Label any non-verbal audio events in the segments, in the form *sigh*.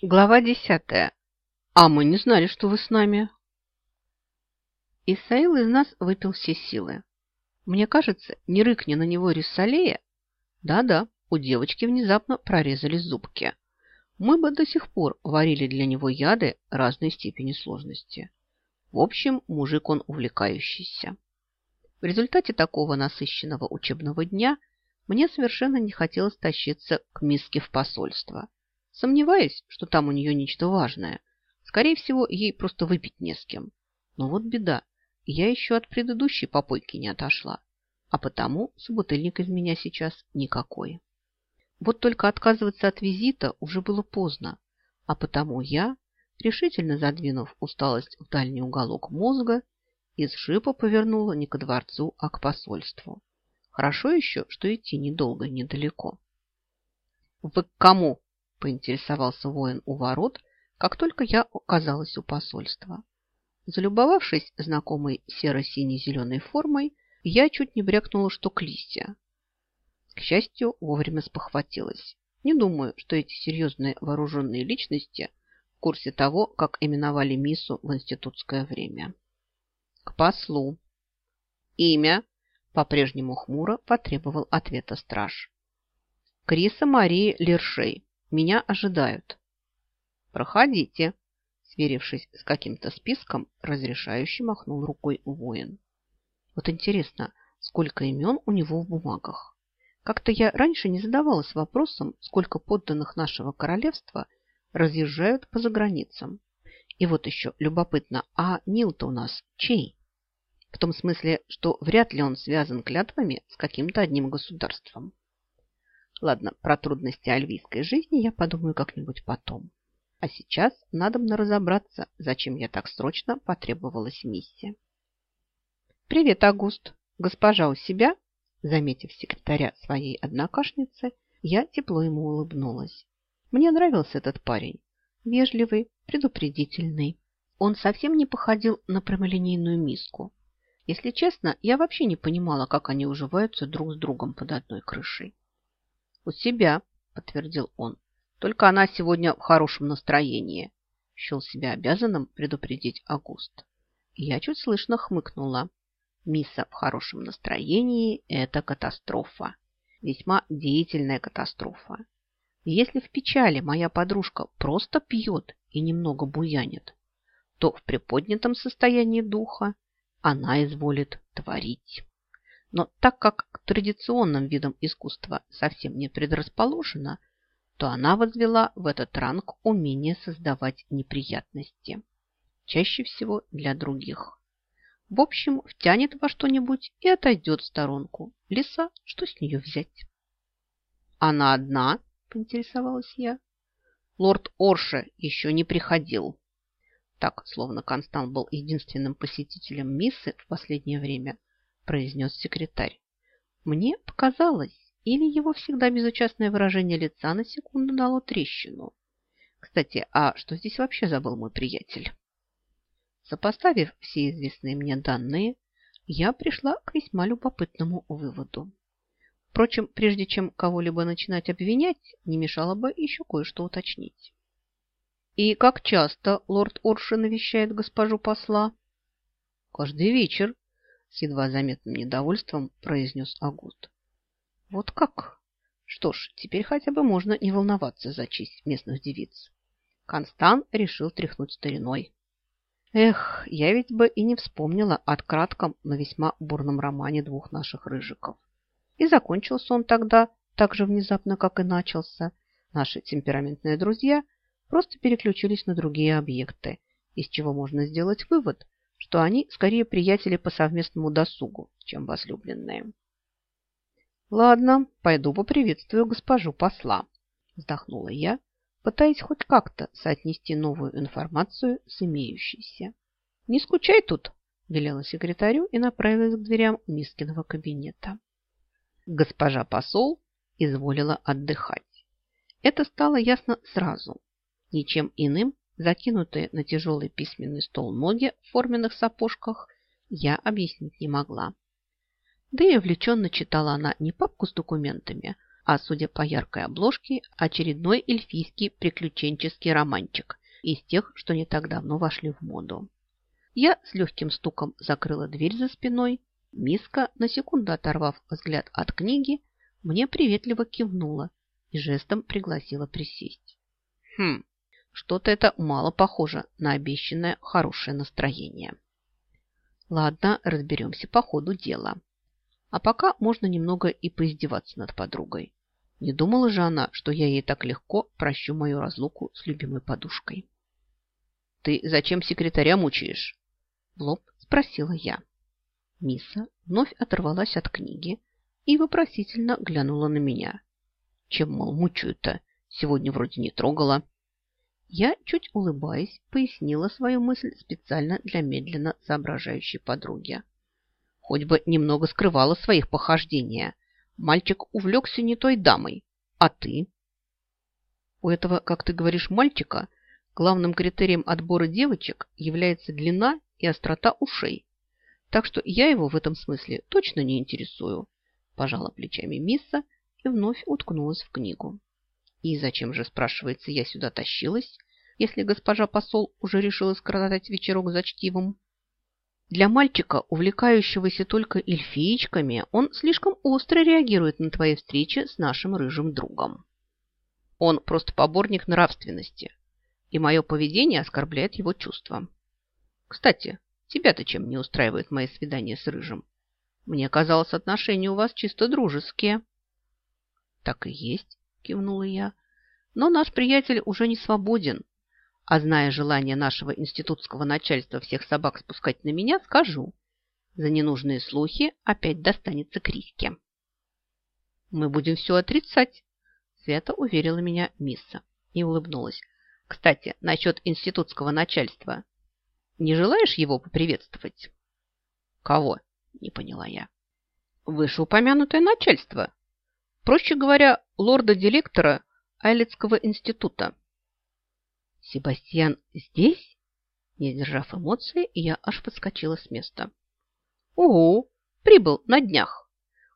Глава десятая. А мы не знали, что вы с нами. Исаил из нас выпил все силы. Мне кажется, не рыкни на него Риссалея. Да-да, у девочки внезапно прорезались зубки. Мы бы до сих пор варили для него яды разной степени сложности. В общем, мужик он увлекающийся. В результате такого насыщенного учебного дня мне совершенно не хотелось тащиться к миске в посольство. Сомневаюсь, что там у нее нечто важное. Скорее всего, ей просто выпить не с кем. Но вот беда. Я еще от предыдущей попойки не отошла. А потому собутыльник из меня сейчас никакой. Вот только отказываться от визита уже было поздно. А потому я, решительно задвинув усталость в дальний уголок мозга, из шипа повернула не к дворцу, а к посольству. Хорошо еще, что идти недолго и недалеко. «Вы к кому?» Поинтересовался воин у ворот, как только я оказалась у посольства. Залюбовавшись знакомой серо-сине-зеленой формой, я чуть не брякнула, что к Лисе. К счастью, вовремя спохватилась. Не думаю, что эти серьезные вооруженные личности в курсе того, как именовали Мису в институтское время. К послу. Имя по-прежнему хмуро потребовал ответа страж. Криса Марии Лершей, меня ожидают. Проходите, сверившись с каким-то списком, разрешающий махнул рукой воин. Вот интересно, сколько имен у него в бумагах. Как-то я раньше не задавалась вопросом, сколько подданных нашего королевства разъезжают по заграницам. И вот еще любопытно, а Нил-то у нас чей? В том смысле, что вряд ли он связан клятвами с каким-то одним государством. Ладно, про трудности альвийской жизни я подумаю как-нибудь потом. А сейчас надо мне разобраться, зачем я так срочно потребовалась миссия. «Привет, Агуст. Госпожа у себя?» Заметив секретаря своей однокашницы, я тепло ему улыбнулась. Мне нравился этот парень. Вежливый, предупредительный. Он совсем не походил на прямолинейную миску. Если честно, я вообще не понимала, как они уживаются друг с другом под одной крышей. «У себя», – подтвердил он. «Только она сегодня в хорошем настроении», – счел себя обязанным предупредить Август. я чуть слышно хмыкнула. Мисса в хорошем настроении – это катастрофа. Весьма деятельная катастрофа. Если в печали моя подружка просто пьет и немного буянит, то в приподнятом состоянии духа она изволит творить. Но так как к традиционным видам искусства совсем не предрасположена, то она возвела в этот ранг умение создавать неприятности. Чаще всего для других. В общем, втянет во что-нибудь и отойдет в сторонку. Лиса, что с нее взять? Она одна, поинтересовалась я. Лорд Орша еще не приходил. Так, словно Констант был единственным посетителем Миссы в последнее время, произнес секретарь. Мне показалось, или его всегда безучастное выражение лица на секунду дало трещину. Кстати, а что здесь вообще забыл мой приятель? Сопоставив все известные мне данные, я пришла к весьма любопытному выводу. Впрочем, прежде чем кого-либо начинать обвинять, не мешало бы еще кое-что уточнить. «И как часто лорд Орши навещает госпожу посла?» «Каждый вечер», с едва заметным недовольством произнес Агут. Вот как? Что ж, теперь хотя бы можно не волноваться за честь местных девиц. Констан решил тряхнуть стариной. Эх, я ведь бы и не вспомнила о кратком, но весьма бурном романе двух наших рыжиков. И закончился он тогда так же внезапно, как и начался. Наши темпераментные друзья просто переключились на другие объекты, из чего можно сделать вывод – что они скорее приятели по совместному досугу, чем возлюбленные. «Ладно, пойду поприветствую госпожу посла», – вздохнула я, пытаясь хоть как-то соотнести новую информацию с имеющейся. «Не скучай тут», – велела секретарю и направилась к дверям Мискиного кабинета. Госпожа посол изволила отдыхать. Это стало ясно сразу. Ничем иным закинутые на тяжелый письменный стол ноги в форменных сапожках, я объяснить не могла. Да и увлеченно читала она не папку с документами, а судя по яркой обложке, очередной эльфийский приключенческий романчик из тех, что не так давно вошли в моду. Я с легким стуком закрыла дверь за спиной. Миска, на секунду оторвав взгляд от книги, мне приветливо кивнула и жестом пригласила присесть. Хм, что-то это мало похоже на обещанное хорошее настроение. Ладно, разберемся по ходу дела. А пока можно немного и поиздеваться над подругой. Не думала же она, что я ей так легко прощу мою разлуку с любимой подушкой. «Ты зачем секретаря мучаешь?» В лоб спросила я. Миса вновь оторвалась от книги и вопросительно глянула на меня. Чем, мол, мучаю-то? Сегодня вроде не трогала. Я, чуть улыбаясь, пояснила свою мысль специально для медленно соображающей подруги. Хоть бы немного скрывала своих похождения. Мальчик увлекся не той дамой. А ты? У этого, как ты говоришь, мальчика, главным критерием отбора девочек является длина и острота ушей. Так что я его в этом смысле точно не интересую. Пожала плечами Мисса и вновь уткнулась в книгу. И зачем же, спрашивается, я сюда тащилась, если госпожа посол уже решила скоротать вечерок за чтивом? Для мальчика, увлекающегося только эльфиечками, он слишком остро реагирует на твои встречи с нашим рыжим другом. Он просто поборник нравственности, и мое поведение оскорбляет его чувства. Кстати, тебя-то чем не устраивает мои свидания с рыжим? Мне казалось, отношения у вас чисто дружеские. Так и есть кивнула я. Но наш приятель уже не свободен. А зная желание нашего институтского начальства всех собак спускать на меня, скажу. За ненужные слухи опять достанется Криске. Мы будем все отрицать, свято уверила меня Мисса и улыбнулась. Кстати, насчет институтского начальства. Не желаешь его поприветствовать? Кого? Не поняла я. Вышеупомянутое начальство, Проще говоря, лорда-директора Айлетского института. Себастьян здесь? Не сдержав эмоций, я аж подскочила с места. Ого, прибыл на днях.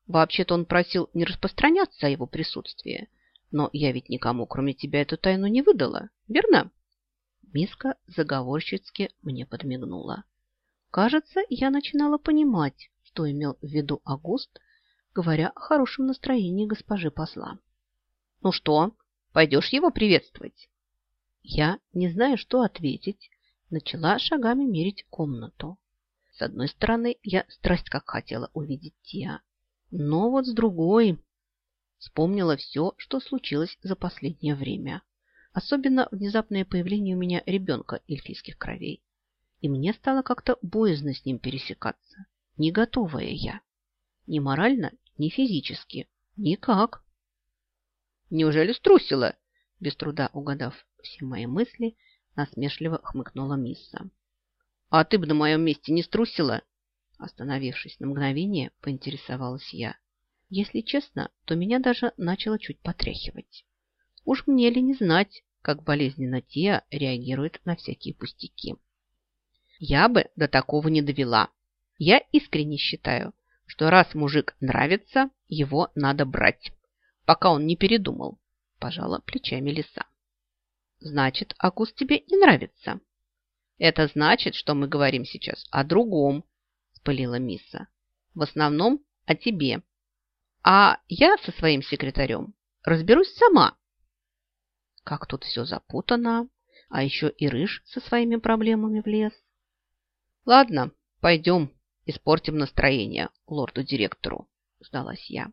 Вообще-то он просил не распространяться о его присутствии, но я ведь никому, кроме тебя, эту тайну не выдала, верно? Миска заговорщицки мне подмигнула. Кажется, я начинала понимать, что имел в виду Агуст – говоря о хорошем настроении госпожи посла. «Ну что, пойдешь его приветствовать?» Я, не зная, что ответить, начала шагами мерить комнату. С одной стороны, я страсть как хотела увидеть Тиа, но вот с другой вспомнила все, что случилось за последнее время. Особенно внезапное появление у меня ребенка эльфийских кровей. И мне стало как-то боязно с ним пересекаться, не готовая я. Ни морально, ни физически. Никак. Неужели струсила? Без труда угадав все мои мысли, насмешливо хмыкнула Мисса. А ты бы на моем месте не струсила? Остановившись на мгновение, поинтересовалась я. Если честно, то меня даже начало чуть потряхивать. Уж мне ли не знать, как болезненно Тия реагирует на всякие пустяки. Я бы до такого не довела. Я искренне считаю, что раз мужик нравится, его надо брать, пока он не передумал. Пожала плечами лиса. Значит, Акус тебе не нравится. Это значит, что мы говорим сейчас о другом, спылила Мисса. В основном о тебе. А я со своим секретарем разберусь сама. Как тут все запутано, а еще и Рыж со своими проблемами влез. Ладно, пойдем, Испортим настроение лорду-директору, сдалась я.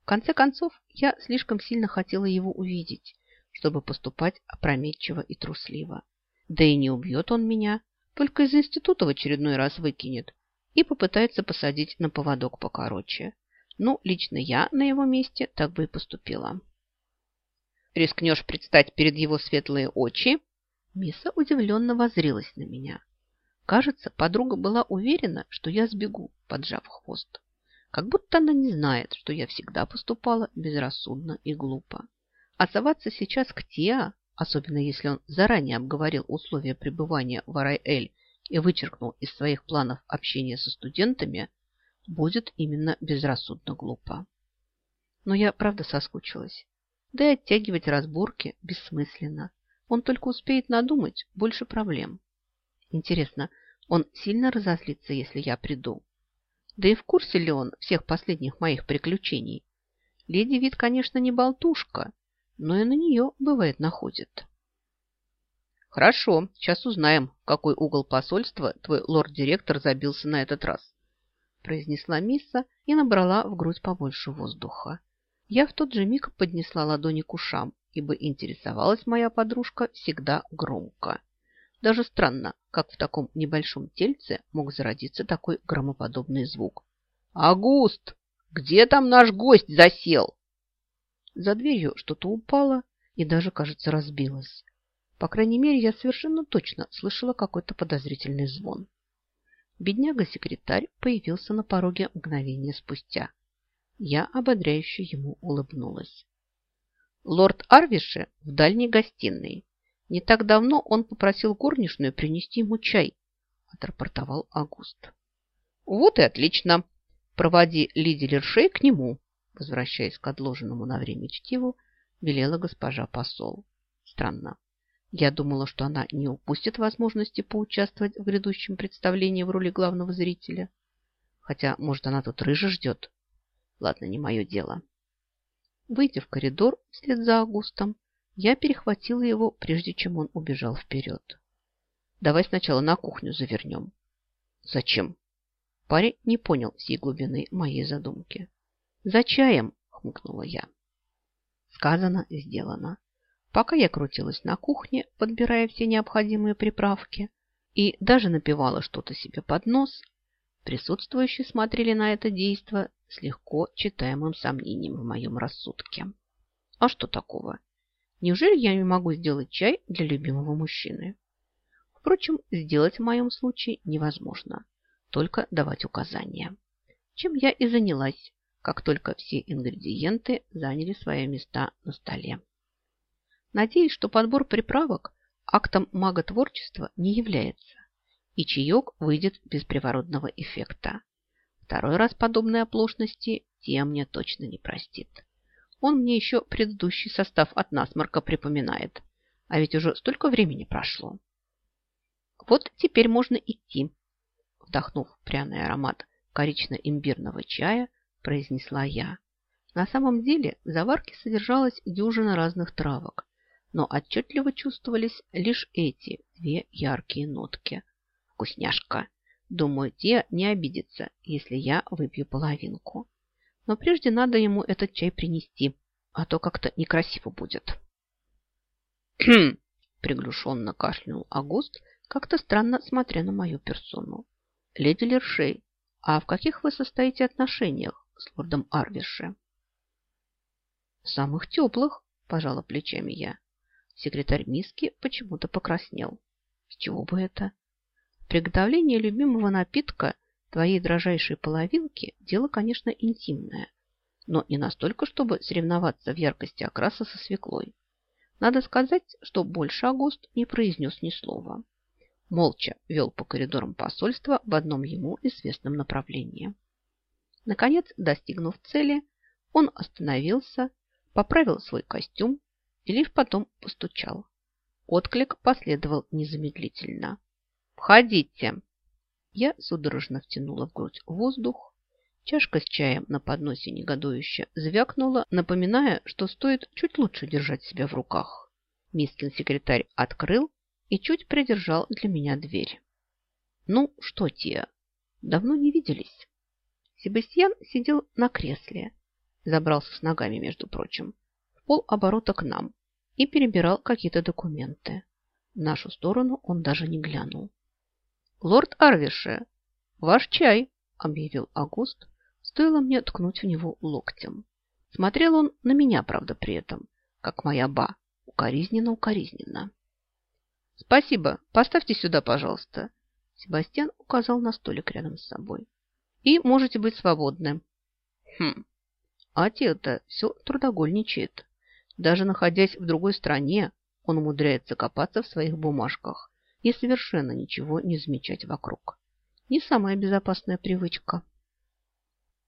В конце концов, я слишком сильно хотела его увидеть, чтобы поступать опрометчиво и трусливо. Да и не убьет он меня, только из института в очередной раз выкинет и попытается посадить на поводок покороче. Ну, лично я на его месте так бы и поступила. Рискнешь предстать перед его светлые очи? Миса удивленно возрилась на меня. Кажется, подруга была уверена, что я сбегу, поджав хвост. Как будто она не знает, что я всегда поступала безрассудно и глупо. А соваться сейчас к Тиа, особенно если он заранее обговорил условия пребывания в Арай-Эль и вычеркнул из своих планов общение со студентами, будет именно безрассудно глупо. Но я правда соскучилась. Да и оттягивать разборки бессмысленно. Он только успеет надумать больше проблем. Интересно, он сильно разозлится, если я приду? Да и в курсе ли он всех последних моих приключений? Леди вид, конечно, не болтушка, но и на нее, бывает, находит. Хорошо, сейчас узнаем, в какой угол посольства твой лорд-директор забился на этот раз, произнесла Мисса и набрала в грудь побольше воздуха. Я в тот же миг поднесла ладони к ушам, ибо интересовалась моя подружка всегда громко. Даже странно, как в таком небольшом тельце мог зародиться такой громоподобный звук. «Агуст! Где там наш гость засел?» За дверью что-то упало и даже, кажется, разбилось. По крайней мере, я совершенно точно слышала какой-то подозрительный звон. Бедняга-секретарь появился на пороге мгновение спустя. Я ободряюще ему улыбнулась. Лорд Арвиши в дальней гостиной. Не так давно он попросил горничную принести ему чай, отрапортовал Август. Вот и отлично. Проводи Лиди Лершей к нему, возвращаясь к отложенному на время чтиву, велела госпожа посол. Странно. Я думала, что она не упустит возможности поучаствовать в грядущем представлении в роли главного зрителя. Хотя, может, она тут рыжа ждет. Ладно, не мое дело. Выйдя в коридор вслед за Августом, я перехватила его, прежде чем он убежал вперед. Давай сначала на кухню завернем. Зачем? Парень не понял всей глубины моей задумки. За чаем, хмыкнула я. Сказано, сделано. Пока я крутилась на кухне, подбирая все необходимые приправки, и даже напивала что-то себе под нос, присутствующие смотрели на это действо с легко читаемым сомнением в моем рассудке. А что такого? Неужели я не могу сделать чай для любимого мужчины? Впрочем, сделать в моем случае невозможно. Только давать указания. Чем я и занялась, как только все ингредиенты заняли свои места на столе. Надеюсь, что подбор приправок актом маготворчества не является, и чаек выйдет без приворотного эффекта. Второй раз подобной оплошности Тия мне точно не простит. Он мне еще предыдущий состав от насморка припоминает. А ведь уже столько времени прошло. Вот теперь можно идти. Вдохнув пряный аромат корично-имбирного чая, произнесла я. На самом деле в заварке содержалась дюжина разных травок, но отчетливо чувствовались лишь эти две яркие нотки. Вкусняшка! Думаю, те не обидятся, если я выпью половинку. Но прежде надо ему этот чай принести, а то как-то некрасиво будет. *clears throat* приглушенно кашлянул Агуст, как-то странно смотря на мою персону. Леди Лершей, а в каких вы состоите отношениях с лордом Арвише? Самых теплых, пожала плечами я. Секретарь миски почему-то покраснел. С чего бы это? Приготовление любимого напитка – Твоей дрожайшей половинки дело, конечно, интимное, но не настолько, чтобы соревноваться в яркости окраса со свеклой. Надо сказать, что больше Агуст не произнес ни слова. Молча вел по коридорам посольства в одном ему известном направлении. Наконец, достигнув цели, он остановился, поправил свой костюм и лишь потом постучал. Отклик последовал незамедлительно. «Входите!» Я судорожно втянула в грудь воздух. Чашка с чаем на подносе негодующе звякнула, напоминая, что стоит чуть лучше держать себя в руках. Мискин секретарь открыл и чуть придержал для меня дверь. «Ну, что, Тия, давно не виделись?» Себастьян сидел на кресле, забрался с ногами, между прочим, в полоборота к нам и перебирал какие-то документы. В нашу сторону он даже не глянул. «Лорд Арвише, ваш чай!» – объявил Агуст. Стоило мне ткнуть в него локтем. Смотрел он на меня, правда, при этом, как моя ба, укоризненно-укоризненно. «Спасибо. Поставьте сюда, пожалуйста». Себастьян указал на столик рядом с собой. «И можете быть свободны». «Хм. А те-то все трудогольничает. Даже находясь в другой стране, он умудряется копаться в своих бумажках и совершенно ничего не замечать вокруг. Не самая безопасная привычка.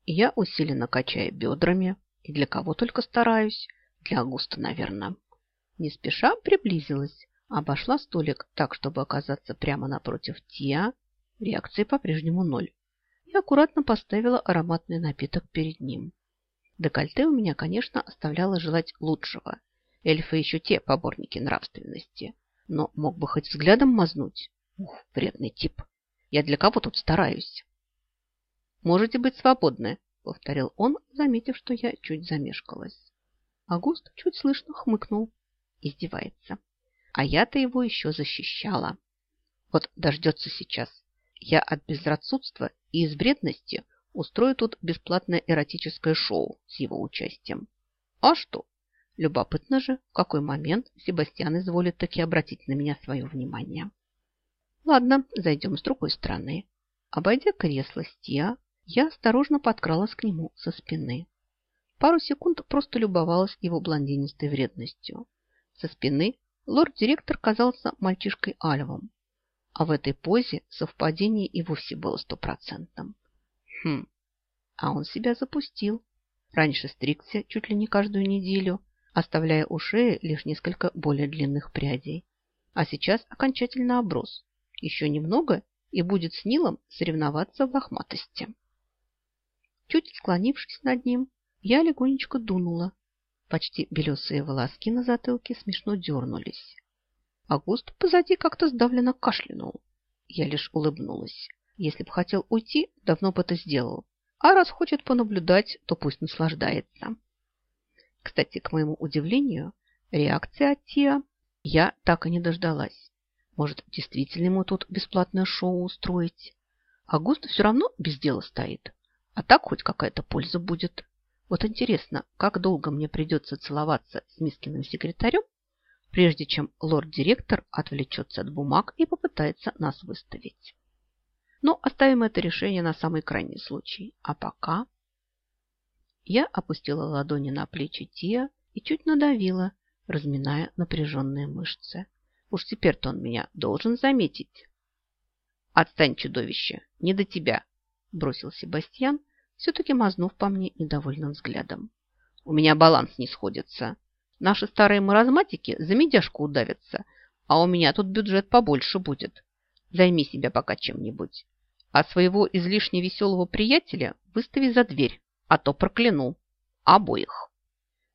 Я усиленно качая бедрами, И для кого только стараюсь. Для Агуста, наверное. Не спеша приблизилась, обошла столик так, чтобы оказаться прямо напротив Тиа. Реакции по-прежнему ноль. И аккуратно поставила ароматный напиток перед ним. Декольте у меня, конечно, оставляло желать лучшего. Эльфы еще те поборники нравственности. Но мог бы хоть взглядом мазнуть. Ух, вредный тип. Я для кого тут стараюсь? Можете быть свободны, повторил он, заметив, что я чуть замешкалась. Агуст чуть слышно хмыкнул. Издевается. А я-то его еще защищала. Вот дождется сейчас. Я от безрассудства и из бредности устрою тут бесплатное эротическое шоу с его участием. А что? Любопытно же, в какой момент Себастьян изволит таки обратить на меня свое внимание. Ладно, зайдем с другой стороны. Обойдя кресло Стиа, я осторожно подкралась к нему со спины. Пару секунд просто любовалась его блондинистой вредностью. Со спины лорд-директор казался мальчишкой Альвом, а в этой позе совпадение и вовсе было стопроцентным. Хм, а он себя запустил. Раньше стригся чуть ли не каждую неделю, оставляя у шеи лишь несколько более длинных прядей. А сейчас окончательно оброс. Еще немного и будет с Нилом соревноваться в лохматости. Чуть склонившись над ним, я легонечко дунула. Почти белесые волоски на затылке смешно дернулись. Агуст позади как-то сдавленно кашлянул. Я лишь улыбнулась. Если бы хотел уйти, давно бы это сделал. А раз хочет понаблюдать, то пусть наслаждается. Кстати, к моему удивлению, реакция от Тиа я так и не дождалась. Может, действительно ему тут бесплатное шоу устроить? Агуст все равно без дела стоит. А так хоть какая-то польза будет. Вот интересно, как долго мне придется целоваться с мискиным секретарем, прежде чем лорд-директор отвлечется от бумаг и попытается нас выставить. Но оставим это решение на самый крайний случай. А пока... Я опустила ладони на плечи Тия и чуть надавила, разминая напряженные мышцы. Уж теперь-то он меня должен заметить. «Отстань, чудовище! Не до тебя!» – бросил Себастьян, все-таки мазнув по мне недовольным взглядом. «У меня баланс не сходится. Наши старые маразматики за медяшку удавятся, а у меня тут бюджет побольше будет. Займи себя пока чем-нибудь. А своего излишне веселого приятеля выстави за дверь а то прокляну. Обоих.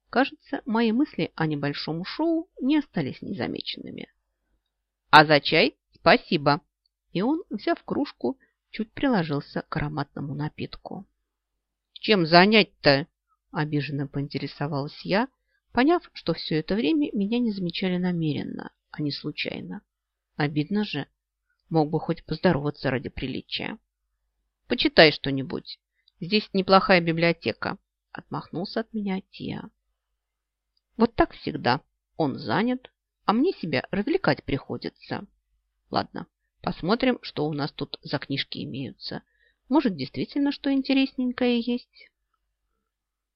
Кажется, мои мысли о небольшом шоу не остались незамеченными. А за чай спасибо. И он, взяв кружку, чуть приложился к ароматному напитку. Чем занять-то? Обиженно поинтересовалась я, поняв, что все это время меня не замечали намеренно, а не случайно. Обидно же. Мог бы хоть поздороваться ради приличия. Почитай что-нибудь. Здесь неплохая библиотека. Отмахнулся от меня Тия. Вот так всегда. Он занят, а мне себя развлекать приходится. Ладно, посмотрим, что у нас тут за книжки имеются. Может, действительно что интересненькое есть.